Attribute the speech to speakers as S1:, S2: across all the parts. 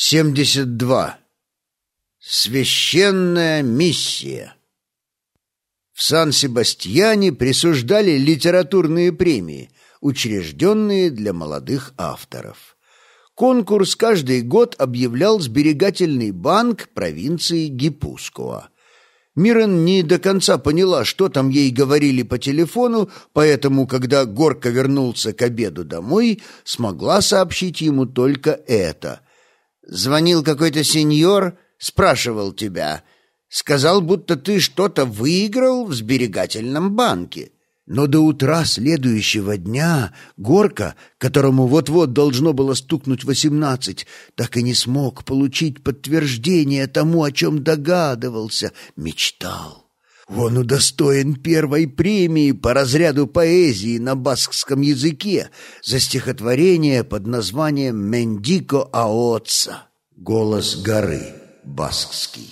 S1: 72. Священная миссия. В Сан-Себастьяне присуждали литературные премии, учрежденные для молодых авторов. Конкурс каждый год объявлял сберегательный банк провинции Гипускуа. Мирен не до конца поняла, что там ей говорили по телефону, поэтому, когда Горка вернулся к обеду домой, смогла сообщить ему только это – Звонил какой-то сеньор, спрашивал тебя. Сказал, будто ты что-то выиграл в сберегательном банке. Но до утра следующего дня Горка, которому вот-вот должно было стукнуть восемнадцать, так и не смог получить подтверждение тому, о чем догадывался, мечтал. Он удостоен первой премии по разряду поэзии на баскском языке за стихотворение под названием «Мендико Аотса» — «Голос горы» баскский.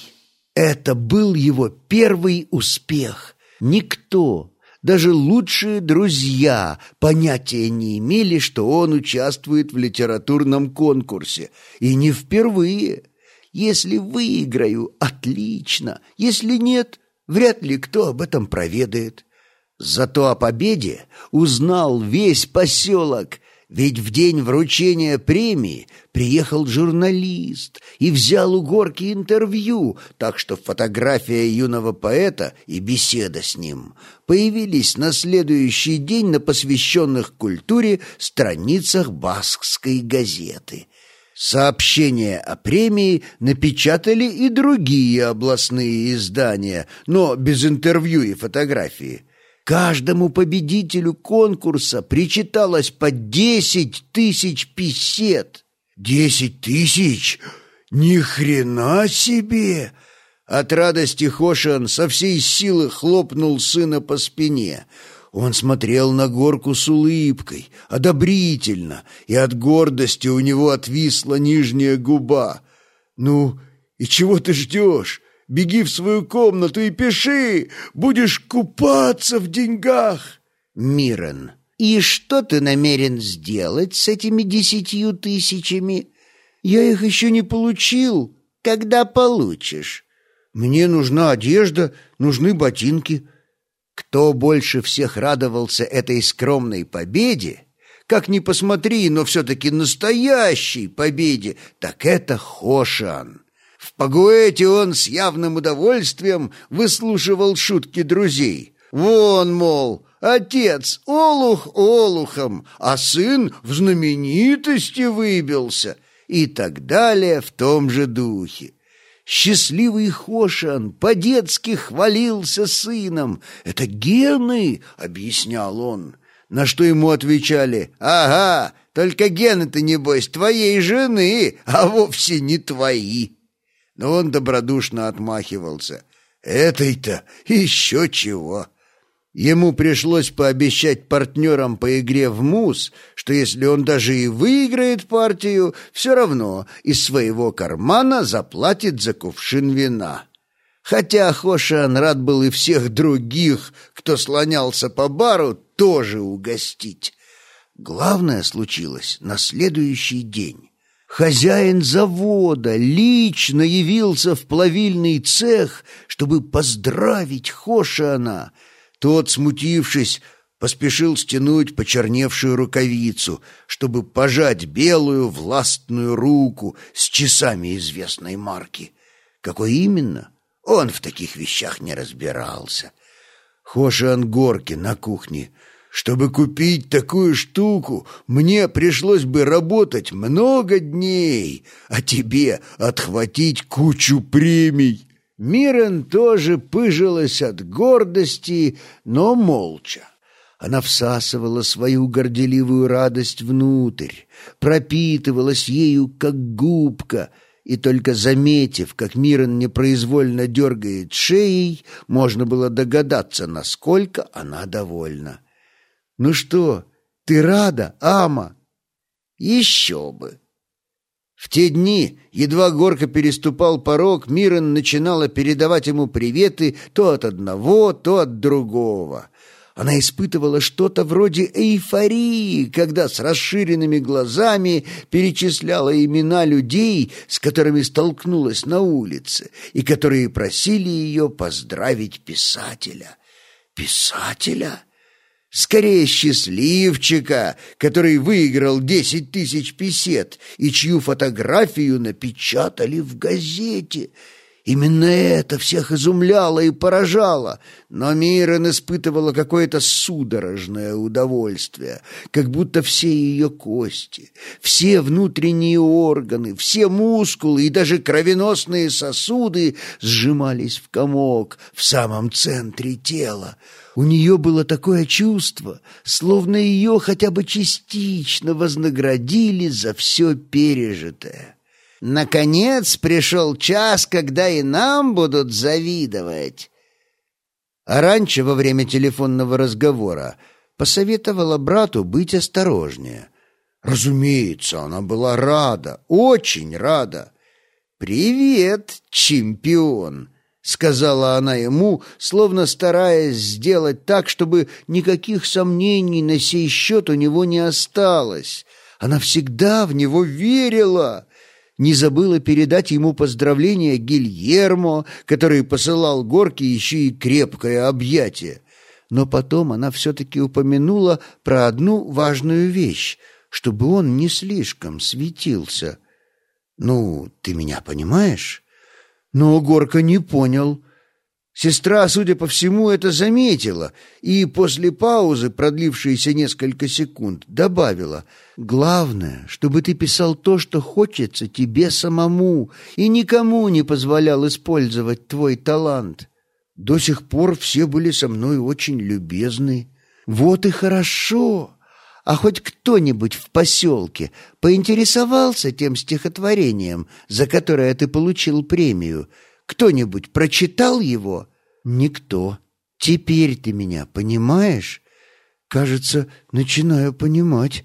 S1: Это был его первый успех. Никто, даже лучшие друзья, понятия не имели, что он участвует в литературном конкурсе. И не впервые. Если выиграю — отлично. Если нет — Вряд ли кто об этом проведает. Зато о победе узнал весь поселок, ведь в день вручения премии приехал журналист и взял у Горки интервью, так что фотография юного поэта и беседа с ним появились на следующий день на посвященных культуре страницах Баскской газеты – Сообщение о премии напечатали и другие областные издания, но без интервью и фотографии. Каждому победителю конкурса причиталось по десять тысяч писет. Десять тысяч? Ни хрена себе! От радости Хошиан со всей силы хлопнул сына по спине — он смотрел на горку с улыбкой, одобрительно, и от гордости у него отвисла нижняя губа. «Ну, и чего ты ждешь? Беги в свою комнату и пиши! Будешь купаться в деньгах!» «Мирон, и что ты намерен сделать с этими десятью тысячами? Я их еще не получил. Когда получишь?» «Мне нужна одежда, нужны ботинки». Кто больше всех радовался этой скромной победе, как ни посмотри, но все-таки настоящей победе, так это Хошан. В Пагуэте он с явным удовольствием выслушивал шутки друзей. Вон, мол, отец олух олухом, а сын в знаменитости выбился, и так далее в том же духе. Счастливый Хошан по-детски хвалился сыном. «Это гены!» — объяснял он. На что ему отвечали «Ага, только гены-то, небось, твоей жены, а вовсе не твои». Но он добродушно отмахивался. «Этой-то еще чего!» Ему пришлось пообещать партнерам по игре в мус, что если он даже и выиграет партию, все равно из своего кармана заплатит за кувшин вина. Хотя Хошан рад был и всех других, кто слонялся по бару, тоже угостить. Главное случилось на следующий день. Хозяин завода лично явился в плавильный цех, чтобы поздравить Хошана — тот, смутившись, поспешил стянуть почерневшую рукавицу, чтобы пожать белую властную руку с часами известной марки. Какой именно? Он в таких вещах не разбирался. Хоша Ангорки на кухне. Чтобы купить такую штуку, мне пришлось бы работать много дней, а тебе отхватить кучу премий. Мирен тоже пыжилась от гордости, но молча. Она всасывала свою горделивую радость внутрь, пропитывалась ею, как губка, и только заметив, как Мирон непроизвольно дергает шеей, можно было догадаться, насколько она довольна. «Ну что, ты рада, Ама?» «Еще бы!» В те дни, едва Горка переступал порог, Мирон начинала передавать ему приветы то от одного, то от другого. Она испытывала что-то вроде эйфории, когда с расширенными глазами перечисляла имена людей, с которыми столкнулась на улице, и которые просили ее поздравить писателя. Писателя? Скорее счастливчика, который выиграл десять тысяч песет и чью фотографию напечатали в газете — Именно это всех изумляло и поражало, но Мирон испытывала какое-то судорожное удовольствие, как будто все ее кости, все внутренние органы, все мускулы и даже кровеносные сосуды сжимались в комок в самом центре тела. У нее было такое чувство, словно ее хотя бы частично вознаградили за все пережитое. Наконец пришел час, когда и нам будут завидовать. А раньше, во время телефонного разговора, посоветовала брату быть осторожнее. Разумеется, она была рада, очень рада. «Привет, чемпион!» — сказала она ему, словно стараясь сделать так, чтобы никаких сомнений на сей счет у него не осталось. Она всегда в него верила не забыла передать ему поздравления Гильермо, который посылал Горке еще и крепкое объятие. Но потом она все-таки упомянула про одну важную вещь, чтобы он не слишком светился. «Ну, ты меня понимаешь?» Но Горка не понял. Сестра, судя по всему, это заметила и после паузы, продлившейся несколько секунд, добавила «Главное, чтобы ты писал то, что хочется тебе самому, и никому не позволял использовать твой талант. До сих пор все были со мной очень любезны. Вот и хорошо!» А хоть кто-нибудь в поселке поинтересовался тем стихотворением, за которое ты получил премию, кто-нибудь прочитал его? Никто. Теперь ты меня понимаешь? Кажется, начинаю понимать.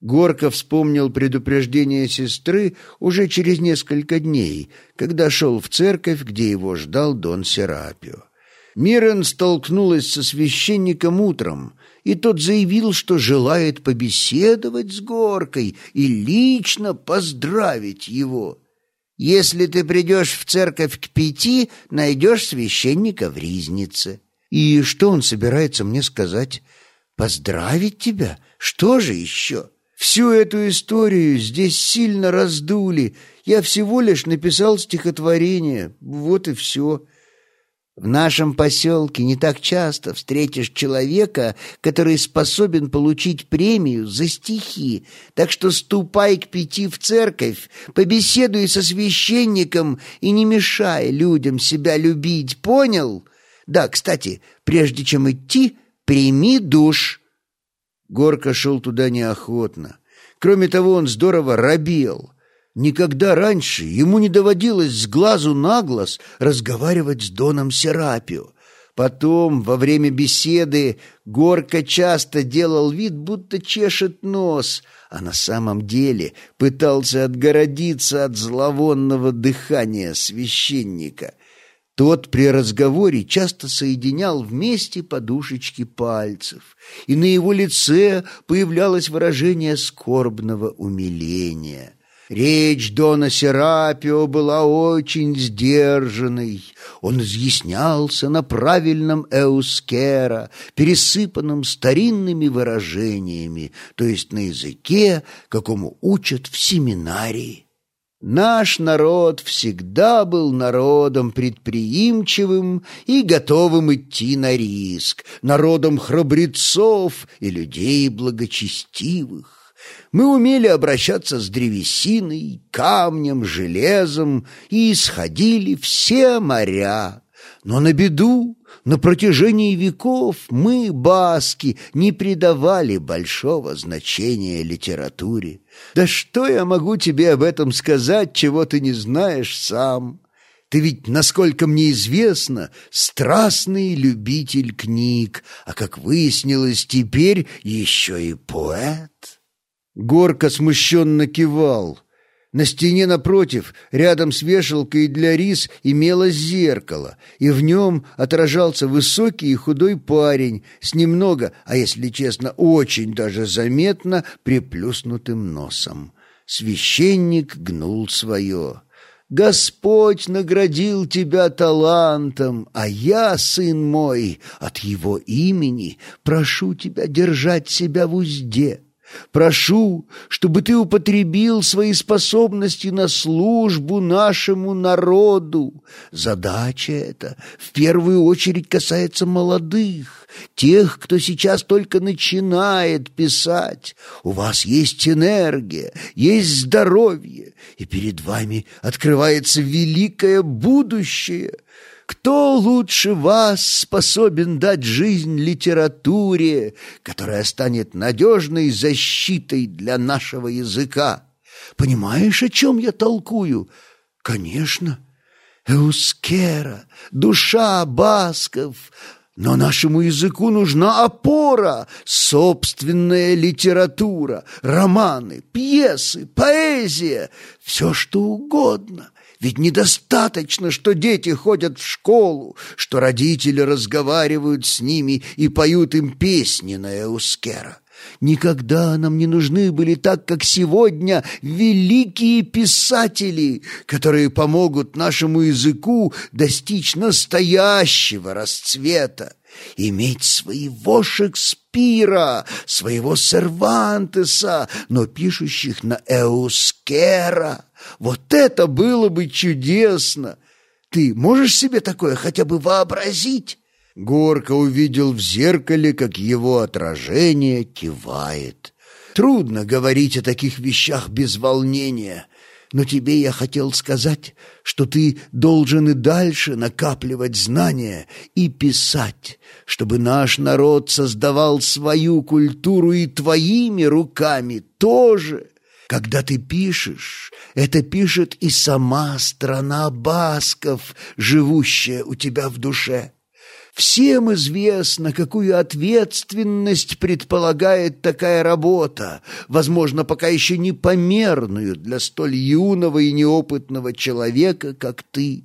S1: Горка вспомнил предупреждение сестры уже через несколько дней, когда шел в церковь, где его ждал Дон Серапио. Мирен столкнулась со священником утром, и тот заявил, что желает побеседовать с Горкой и лично поздравить его. Если ты придешь в церковь к пяти, найдешь священника в ризнице. И что он собирается мне сказать? Поздравить тебя? Что же еще? Всю эту историю здесь сильно раздули. Я всего лишь написал стихотворение. Вот и все. В нашем поселке не так часто встретишь человека, который способен получить премию за стихи, так что ступай к пяти в церковь, побеседуй со священником и не мешай людям себя любить, понял? Да, кстати, прежде чем идти, прими душ». Горка шел туда неохотно. Кроме того, он здорово робел. Никогда раньше ему не доводилось с глазу на глаз разговаривать с Доном Серапио. Потом, во время беседы, Горка часто делал вид, будто чешет нос, а на самом деле пытался отгородиться от зловонного дыхания священника. Тот при разговоре часто соединял вместе подушечки пальцев, и на его лице появлялось выражение скорбного умиления. Речь Дона Серапио была очень сдержанной. Он изъяснялся на правильном эускера, пересыпанном старинными выражениями, то есть на языке, какому учат в семинарии. Наш народ всегда был народом предприимчивым и готовым идти на риск, народом храбрецов и людей благочестивых. Мы умели обращаться с древесиной, камнем, железом и исходили все моря. Но на беду на протяжении веков мы, баски, не придавали большого значения литературе. Да что я могу тебе об этом сказать, чего ты не знаешь сам? Ты ведь, насколько мне известно, страстный любитель книг, а, как выяснилось теперь, еще и поэт». Горка смущенно кивал. На стене напротив, рядом с вешалкой для рис, имелось зеркало, и в нем отражался высокий и худой парень с немного, а если честно, очень даже заметно приплюснутым носом. Священник гнул свое. Господь наградил тебя талантом, а я, сын мой, от его имени прошу тебя держать себя в узде. Прошу, чтобы ты употребил свои способности на службу нашему народу. Задача эта в первую очередь касается молодых, тех, кто сейчас только начинает писать. У вас есть энергия, есть здоровье, и перед вами открывается великое будущее — кто лучше вас способен дать жизнь литературе, которая станет надежной защитой для нашего языка? Понимаешь, о чем я толкую? Конечно. Эускера, душа басков, но нашему языку нужна опора, собственная литература, романы, пьесы, поэзия, все что угодно. Ведь недостаточно, что дети ходят в школу, что родители разговаривают с ними и поют им песни на Эускера. Никогда нам не нужны были так, как сегодня, великие писатели, которые помогут нашему языку достичь настоящего расцвета иметь своего Шекспира, своего Сервантеса, но пишущих на Эускера. Вот это было бы чудесно! Ты можешь себе такое хотя бы вообразить?» Горка увидел в зеркале, как его отражение кивает. Трудно говорить о таких вещах без волнения — но тебе я хотел сказать, что ты должен и дальше накапливать знания и писать, чтобы наш народ создавал свою культуру и твоими руками тоже. Когда ты пишешь, это пишет и сама страна басков, живущая у тебя в душе. Всем известно, какую ответственность предполагает такая работа, возможно, пока еще непомерную для столь юного и неопытного человека, как ты.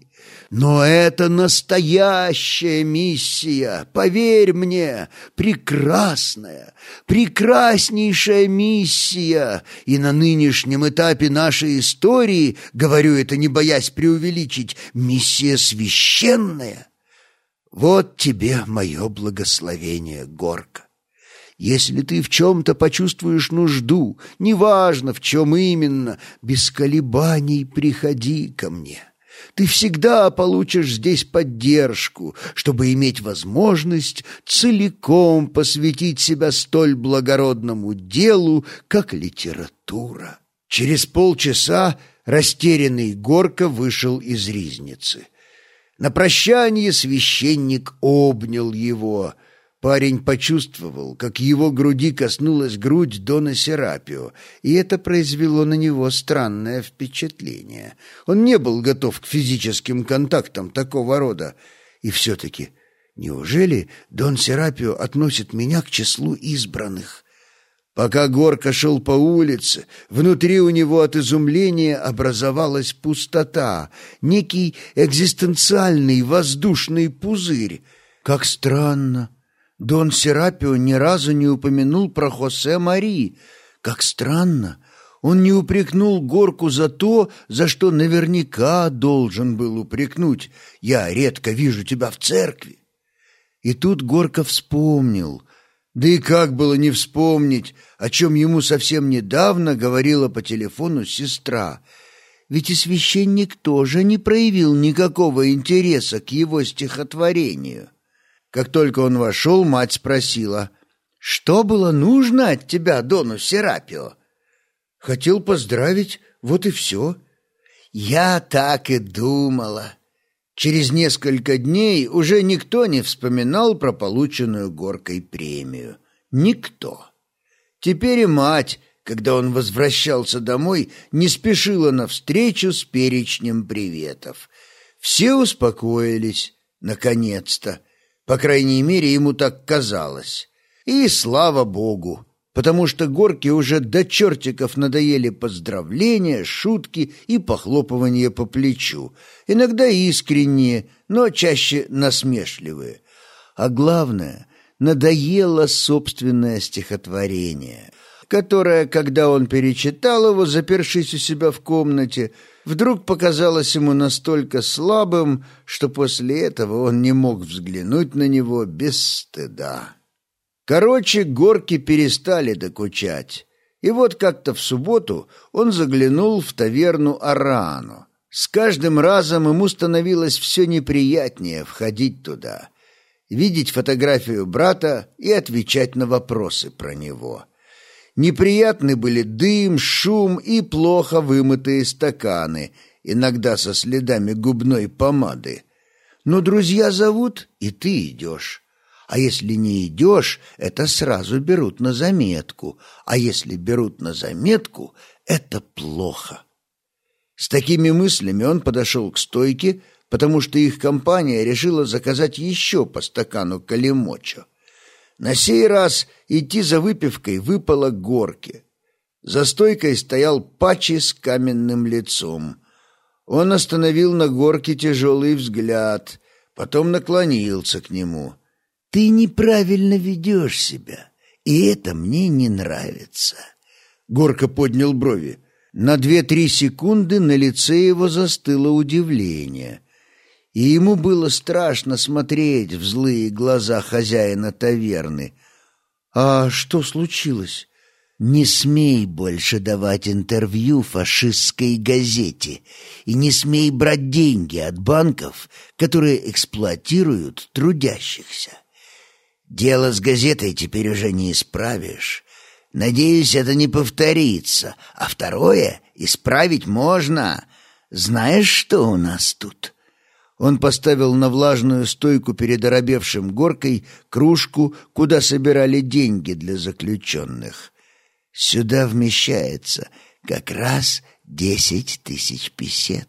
S1: Но это настоящая миссия, поверь мне, прекрасная, прекраснейшая миссия. И на нынешнем этапе нашей истории, говорю это не боясь преувеличить, миссия священная – вот тебе мое благословение, Горка. Если ты в чем-то почувствуешь нужду, неважно, в чем именно, без колебаний приходи ко мне. Ты всегда получишь здесь поддержку, чтобы иметь возможность целиком посвятить себя столь благородному делу, как литература. Через полчаса растерянный Горка вышел из ризницы. На прощание священник обнял его. Парень почувствовал, как его груди коснулась грудь Дона Серапио, и это произвело на него странное впечатление. Он не был готов к физическим контактам такого рода. И все-таки, неужели Дон Серапио относит меня к числу избранных? Пока Горка шел по улице, внутри у него от изумления образовалась пустота, некий экзистенциальный воздушный пузырь. Как странно! Дон Серапио ни разу не упомянул про Хосе Мари. Как странно! Он не упрекнул Горку за то, за что наверняка должен был упрекнуть. «Я редко вижу тебя в церкви». И тут Горка вспомнил — да и как было не вспомнить, о чем ему совсем недавно говорила по телефону сестра. Ведь и священник тоже не проявил никакого интереса к его стихотворению. Как только он вошел, мать спросила, «Что было нужно от тебя, Дону Серапио?» «Хотел поздравить, вот и все». «Я так и думала». Через несколько дней уже никто не вспоминал про полученную горкой премию. Никто. Теперь и мать, когда он возвращался домой, не спешила навстречу с перечнем приветов. Все успокоились, наконец-то. По крайней мере, ему так казалось. И слава богу, потому что Горке уже до чертиков надоели поздравления, шутки и похлопывания по плечу, иногда искренние, но чаще насмешливые. А главное, надоело собственное стихотворение, которое, когда он перечитал его, запершись у себя в комнате, вдруг показалось ему настолько слабым, что после этого он не мог взглянуть на него без стыда. Короче, горки перестали докучать. И вот как-то в субботу он заглянул в таверну Арану. С каждым разом ему становилось все неприятнее входить туда, видеть фотографию брата и отвечать на вопросы про него. Неприятны были дым, шум и плохо вымытые стаканы, иногда со следами губной помады. Но друзья зовут, и ты идешь. А если не идешь, это сразу берут на заметку. А если берут на заметку, это плохо. С такими мыслями он подошел к стойке, потому что их компания решила заказать еще по стакану калимочо. На сей раз идти за выпивкой выпало горке. За стойкой стоял Пачи с каменным лицом. Он остановил на горке тяжелый взгляд, потом наклонился к нему — ты неправильно ведешь себя, и это мне не нравится. Горка поднял брови. На две-три секунды на лице его застыло удивление, и ему было страшно смотреть в злые глаза хозяина таверны. «А что случилось?» «Не смей больше давать интервью фашистской газете и не смей брать деньги от банков, которые эксплуатируют трудящихся. Дело с газетой теперь уже не исправишь. Надеюсь, это не повторится. А второе исправить можно. Знаешь, что у нас тут?» Он поставил на влажную стойку перед оробевшим горкой кружку, куда собирали деньги для заключенных. Сюда вмещается как раз десять тысяч песет.